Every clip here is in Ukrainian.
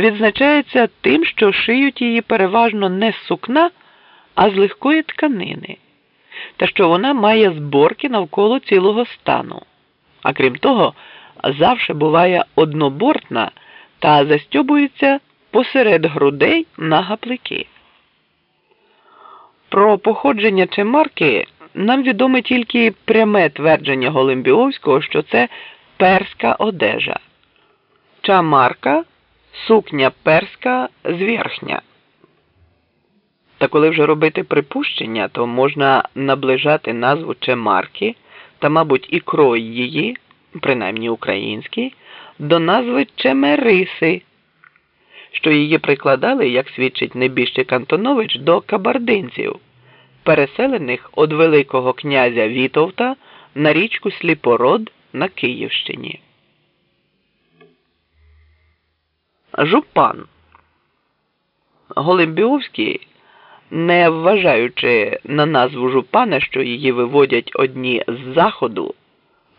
відзначається тим, що шиють її переважно не з сукна, а з легкої тканини, та що вона має зборки навколо цілого стану. А крім того, завше буває однобортна та застьобується посеред грудей на гаплики. Про походження Чемарки нам відоме тільки пряме твердження Голембіовського, що це перська одежа. Чамарка сукня перська зверхня. Та коли вже робити припущення, то можна наближати назву Чемарки та, мабуть, і крой її, принаймні український, до назви Чемериси, що її прикладали, як свідчить небіжчик Антонович, до кабардинців, переселених від Великого князя Вітовта на річку Сліпород на Київщині. Жупан. Голембіовський, не вважаючи на назву жупана, що її виводять одні з заходу,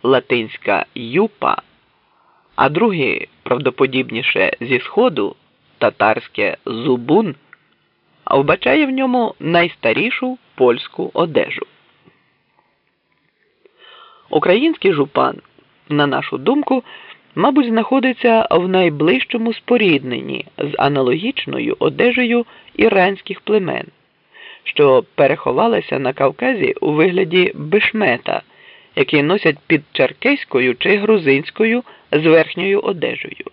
латинська юпа, а другі, правдоподібніше, зі сходу, татарське зубун, вбачає в ньому найстарішу польську одежу. Український жупан, на нашу думку, мабуть, знаходиться в найближчому спорідненні з аналогічною одежею іранських племен, що переховалася на Кавказі у вигляді бешмета, який носять під черкеською чи грузинською з верхньою одежею.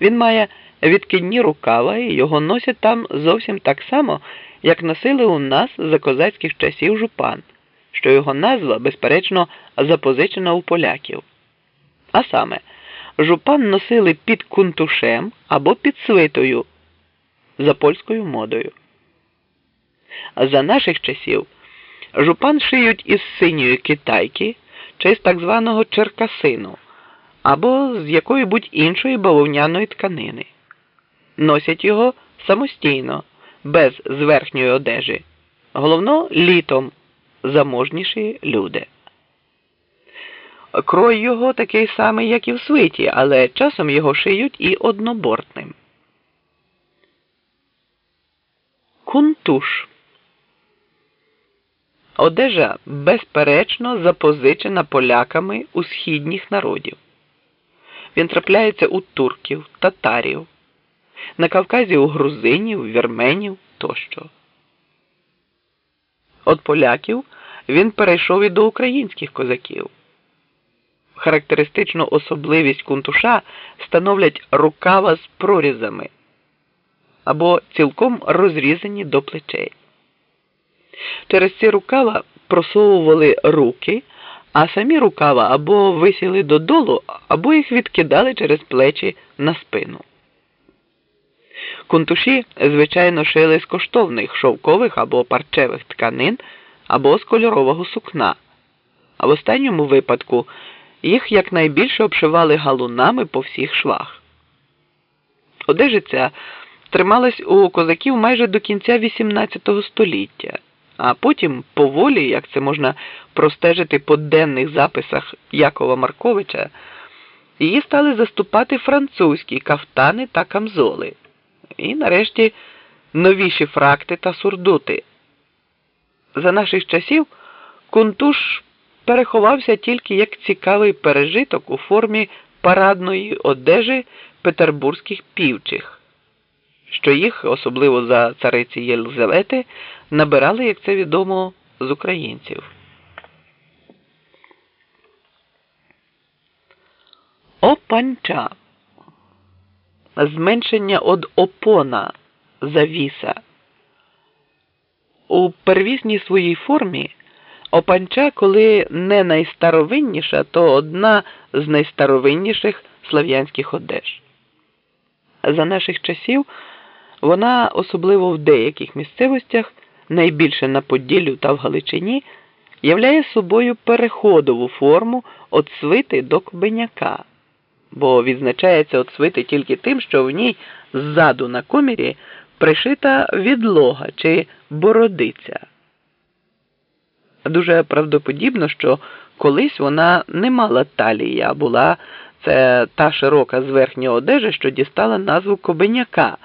Він має відкидні рукава і його носять там зовсім так само, як носили у нас за козацьких часів жупан, що його назва, безперечно, запозичена у поляків. А саме, жупан носили під кунтушем або під свитою за польською модою. За наших часів жупан шиють із синьої китайки чи з так званого черкасину або з якої будь іншої бавовняної тканини. Носять його самостійно, без зверхньої одежі, головно літом заможніші люди. Крой його такий самий, як і в свиті, але часом його шиють і однобортним. Кунтуш. Одежа безперечно запозичена поляками у східніх народів. Він трапляється у турків, татарів, на Кавказі у грузинів, вірменів тощо. От поляків він перейшов і до українських козаків. Характеристичну особливість кунтуша становлять рукава з прорізами або цілком розрізані до плечей. Через ці рукава просовували руки, а самі рукава або висіли додолу, або їх відкидали через плечі на спину. Кунтуші, звичайно, шили з коштовних шовкових або парчевих тканин, або з кольорового сукна, а в останньому випадку їх якнайбільше обшивали галунами по всіх швах. Одежиця трималась у козаків майже до кінця XVIII століття, а потім поволі, як це можна простежити по денних записах Якова Марковича, її стали заступати французькі кафтани та камзоли, і нарешті новіші фракти та сурдути. За наших часів кунтуш переховався тільки як цікавий пережиток у формі парадної одежі петербурзьких півчих, що їх, особливо за цариці Єлизавети, набирали, як це відомо, з українців. Опанча зменшення од опона завіса. У первісній своїй формі Опанча, коли не найстаровинніша, то одна з найстаровинніших слав'янських одеж. За наших часів вона, особливо в деяких місцевостях, найбільше на Поділлю та в Галичині, являє собою переходову форму від свити до кобеняка, бо відзначається від свити тільки тим, що в ній ззаду на комірі пришита відлога чи бородиця. Дуже правдоподібно, що колись вона не мала талії, а була Це та широка зверхня одежа, що дістала назву кобеняка